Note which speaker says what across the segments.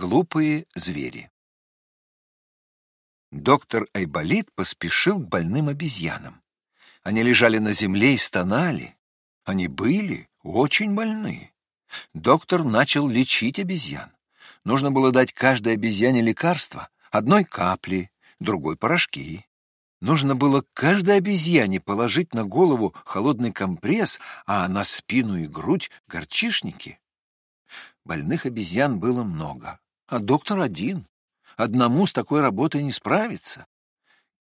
Speaker 1: Глупые звери. Доктор Айболит поспешил к больным обезьянам. Они лежали на земле и стонали. Они были очень больны. Доктор начал лечить обезьян. Нужно было дать каждой обезьяне лекарство, одной капли, другой порошки. Нужно было каждой обезьяне положить на голову холодный компресс, а на спину и грудь — горчишники. Больных обезьян было много, а доктор один. Одному с такой работой не справиться.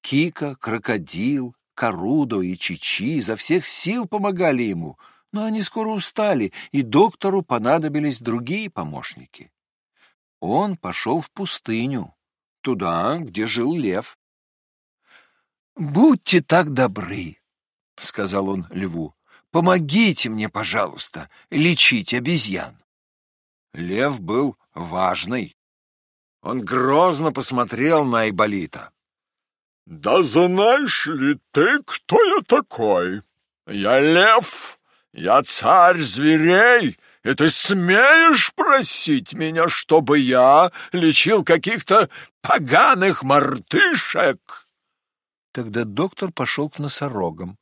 Speaker 1: Кика, крокодил, Корудо и Чичи изо всех сил помогали ему, но они скоро устали, и доктору понадобились другие помощники. Он пошел в пустыню, туда, где жил лев. «Будьте так добры», — сказал он льву, — «помогите мне, пожалуйста, лечить обезьян». Лев был важный. Он грозно посмотрел на Айболита.
Speaker 2: «Да знаешь ли ты, кто я такой? Я лев, я царь зверей, и ты смеешь просить меня, чтобы я лечил каких-то поганых мартышек?»
Speaker 1: Тогда доктор пошел к носорогам.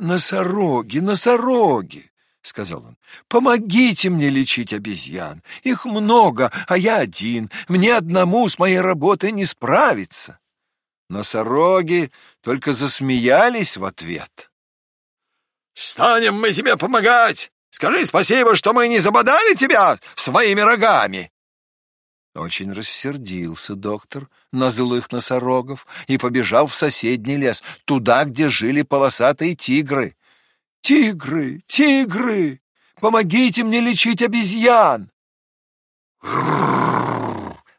Speaker 1: «Носороги, носороги! — сказал он. — Помогите мне лечить обезьян. Их много, а я один. Мне одному с моей работой не справиться. Носороги только засмеялись в ответ.
Speaker 2: — Станем мы тебе помогать! Скажи спасибо, что мы не забодали тебя своими рогами!
Speaker 1: Очень рассердился доктор на злых носорогов и побежал в соседний лес, туда, где жили полосатые тигры. «Тигры! Тигры! Помогите мне лечить обезьян!»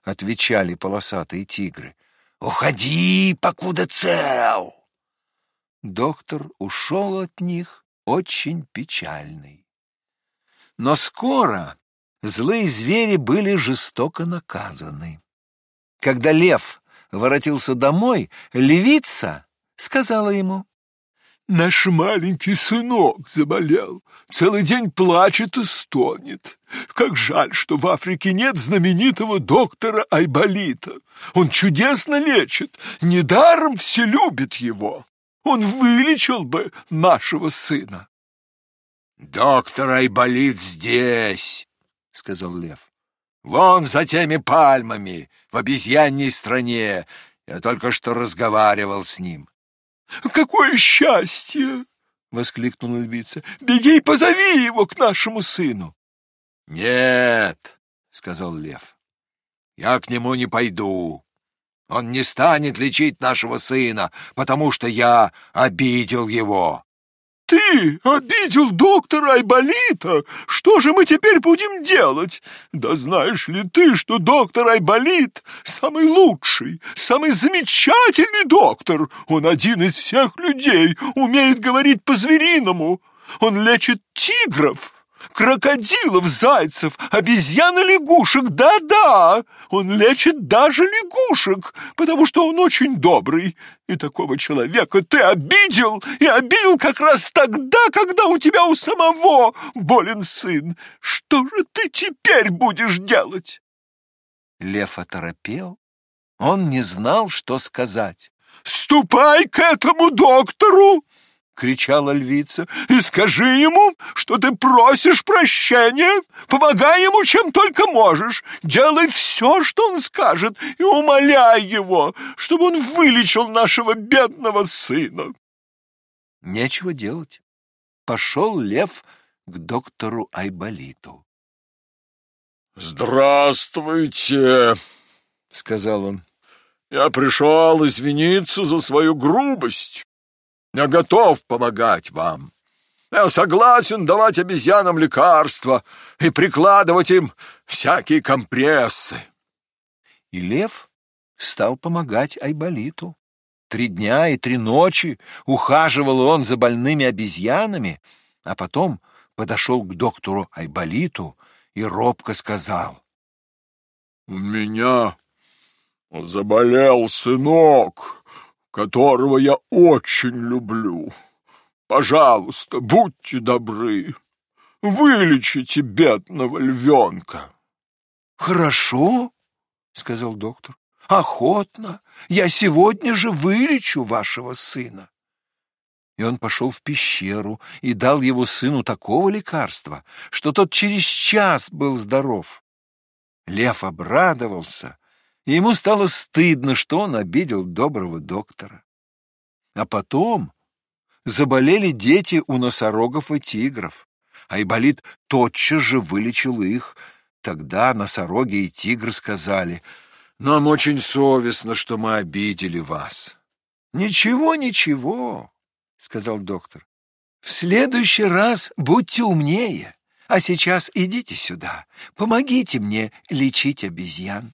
Speaker 1: отвечали полосатые тигры. «Уходи, покуда цел!» Доктор ушел от них очень печальный. Но скоро злые звери были жестоко наказаны. Когда лев воротился домой, львица сказала ему, Наш маленький сынок заболел, целый день плачет и стонет. Как жаль, что в Африке нет знаменитого доктора Айболита. Он чудесно лечит, недаром все любят его. Он вылечил бы нашего сына.
Speaker 2: «Доктор Айболит здесь», — сказал Лев. «Вон за теми пальмами, в обезьянней стране. Я только что разговаривал с ним.
Speaker 1: «Какое счастье!» — воскликнула львица. «Беги и позови его к нашему сыну!»
Speaker 2: «Нет!» — сказал лев. «Я к нему не пойду. Он не станет лечить нашего сына, потому что я обидел его.
Speaker 1: Ты обидел доктора Айболита? Что же мы теперь будем делать? Да знаешь ли ты, что доктор Айболит самый лучший, самый замечательный доктор? Он один из всех людей, умеет говорить по-звериному. Он лечит тигров, крокодилов, зайцев, обезьян и лягушек. Да-да, он лечит даже лягушек, потому что он очень добрый. И такого человека ты обидел, и обидел как раз тогда, когда у тебя у самого болен сын. Что же ты теперь будешь делать? Лев оторопел. Он не знал, что сказать. «Ступай к этому доктору!» Кричала львица, — «и скажи ему, что ты просишь прощения, помогай ему чем только можешь, делай все, что он скажет, и умоляй его, чтобы он вылечил нашего бедного сына». Нечего делать. Пошел лев к доктору Айболиту.
Speaker 2: «Здравствуйте», — сказал он. «Я пришел извиниться за свою грубость. Я готов помогать вам. Я согласен давать обезьянам лекарства и прикладывать им всякие компрессы.
Speaker 1: И лев стал помогать Айболиту. Три дня и три ночи ухаживал он за больными обезьянами, а потом подошел к доктору Айболиту и робко сказал.
Speaker 2: — У меня заболел сынок которого я очень люблю. Пожалуйста, будьте добры, вылечите бедного львенка.
Speaker 1: — Хорошо, — сказал доктор. «Охотно! Я сегодня же вылечу вашего сына!» И он пошел в пещеру и дал его сыну такого лекарства, что тот через час был здоров. Лев обрадовался, ему стало стыдно, что он обидел доброго доктора. А потом заболели дети у носорогов и тигров. Айболит тотчас же вылечил их. Тогда носороги и тигры сказали, «Нам очень совестно, что мы обидели вас». «Ничего, ничего», — сказал доктор. «В следующий раз будьте умнее, а сейчас идите сюда, помогите мне лечить обезьян».